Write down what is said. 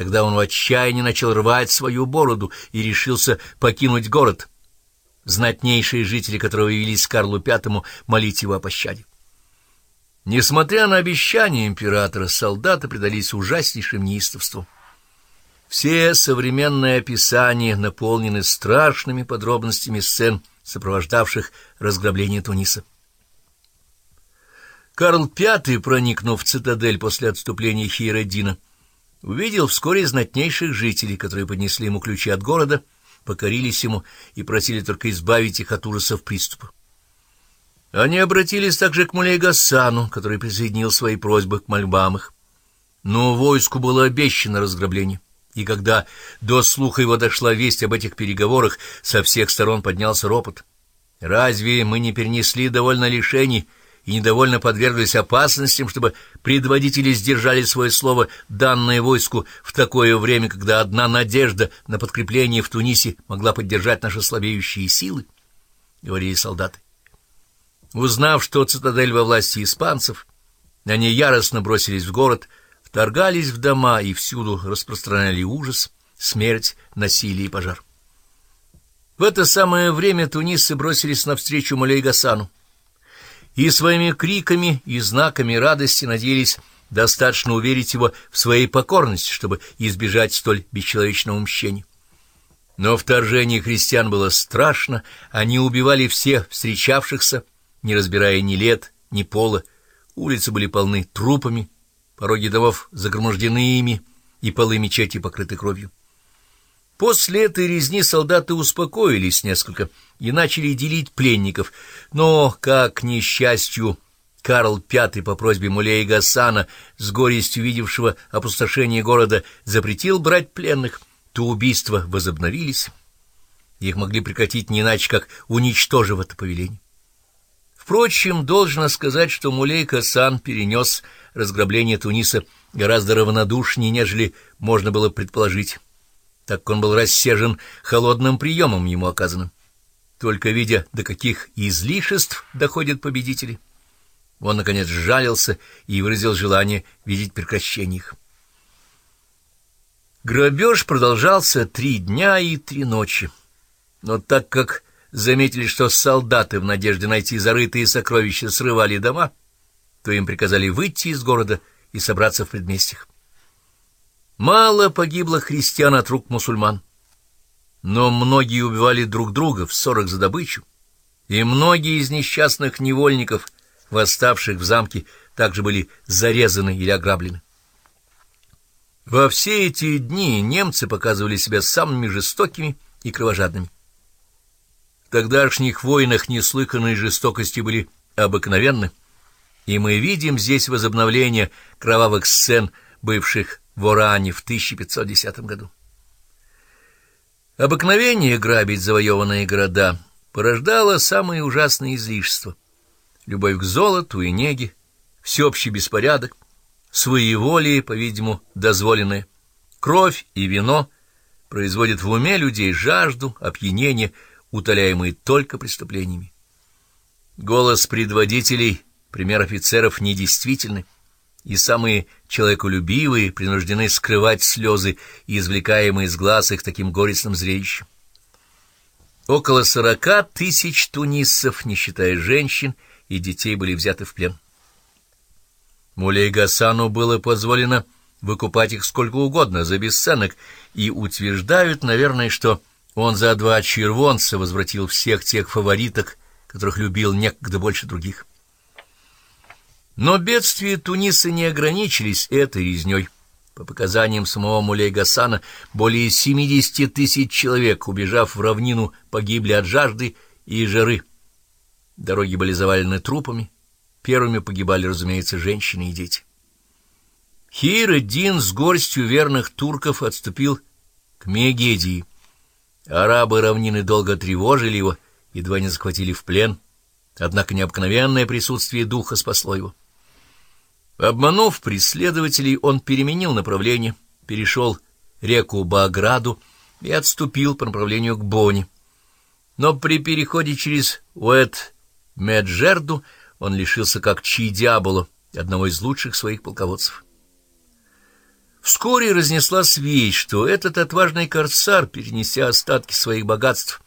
Тогда он в отчаянии начал рвать свою бороду и решился покинуть город, знатнейшие жители которого явились Карлу Пятому молить его о пощаде. Несмотря на обещания императора, солдаты предались ужаснейшим неистовству. Все современные описания наполнены страшными подробностями сцен, сопровождавших разграбление Туниса. Карл V, проникнув в цитадель после отступления Хиереддина, увидел вскоре знатнейших жителей, которые поднесли ему ключи от города, покорились ему и просили только избавить их от ужасов приступа. Они обратились также к Мулей Гасану, который присоединил свои просьбы к мольбам их. Но войску было обещано разграбление и когда до слуха его дошла весть об этих переговорах, со всех сторон поднялся ропот. Разве мы не перенесли довольно лишений и недовольно подверглись опасностям, чтобы предводители сдержали свое слово, данное войску, в такое время, когда одна надежда на подкрепление в Тунисе могла поддержать наши слабеющие силы? — говорили солдаты. Узнав, что цитадель во власти испанцев, они яростно бросились в город — вторгались в дома и всюду распространяли ужас, смерть, насилие и пожар. В это самое время тунисцы бросились навстречу Мулей Гасану и своими криками и знаками радости надеялись достаточно уверить его в своей покорности, чтобы избежать столь бесчеловечного мщения. Но вторжение христиан было страшно, они убивали всех встречавшихся, не разбирая ни лет, ни пола, улицы были полны трупами, Пороги домов загромождены ими, и полы мечети покрыты кровью. После этой резни солдаты успокоились несколько и начали делить пленников, но, как к несчастью, Карл V по просьбе Мулея Гасана, с горестью видевшего опустошение города, запретил брать пленных, то убийства возобновились. Их могли прекратить не иначе, как уничтожив это повеление. Впрочем, должно сказать, что Мулей Касан перенес разграбление Туниса гораздо равнодушнее, нежели можно было предположить, так как он был рассержен холодным приемом ему оказанным. Только видя, до каких излишеств доходят победители, он, наконец, сжалился и выразил желание видеть прекращение их. Грабеж продолжался три дня и три ночи, но так как заметили, что солдаты в надежде найти зарытые сокровища срывали дома, то им приказали выйти из города и собраться в предместьях. Мало погибло христиан от рук мусульман, но многие убивали друг друга в ссорах за добычу, и многие из несчастных невольников, восставших в замке, также были зарезаны или ограблены. Во все эти дни немцы показывали себя самыми жестокими и кровожадными. В тогдашних войнах неслыханные жестокости были обыкновенны, и мы видим здесь возобновление кровавых сцен, бывших в Оране в 1510 году. Обыкновение грабить завоеванные города порождало самые ужасные излишества. Любовь к золоту и неге, всеобщий беспорядок, своеволие, по-видимому, дозволенное, кровь и вино производят в уме людей жажду, опьянение, утоляемые только преступлениями. Голос предводителей, пример офицеров, недействительны, и самые человеколюбивые принуждены скрывать слезы, извлекаемые из глаз их таким горестным зрелищем. Около сорока тысяч тунисцев, не считая женщин и детей, были взяты в плен. Мулей Гасану было позволено выкупать их сколько угодно за бесценок, и утверждают, наверное, что он за два червонца возвратил всех тех фавориток, которых любил некогда больше других. Но бедствия Туниса не ограничились этой резней. По показаниям самого Мулей Гасана, более 70 тысяч человек, убежав в равнину, погибли от жажды и жары. Дороги были завалены трупами. Первыми погибали, разумеется, женщины и дети. Хир-Эддин с горстью верных турков отступил к Мегедии. Арабы равнины долго тревожили его, едва не захватили в плен, однако необыкновенное присутствие духа спасло его. Обманув преследователей, он переменил направление, перешел реку Баграду и отступил по направлению к Бони. Но при переходе через Уэт-Меджерду он лишился как Чи-Диаболо, одного из лучших своих полководцев. Вскоре разнеслась весть, что этот отважный корсар, перенеся остатки своих богатств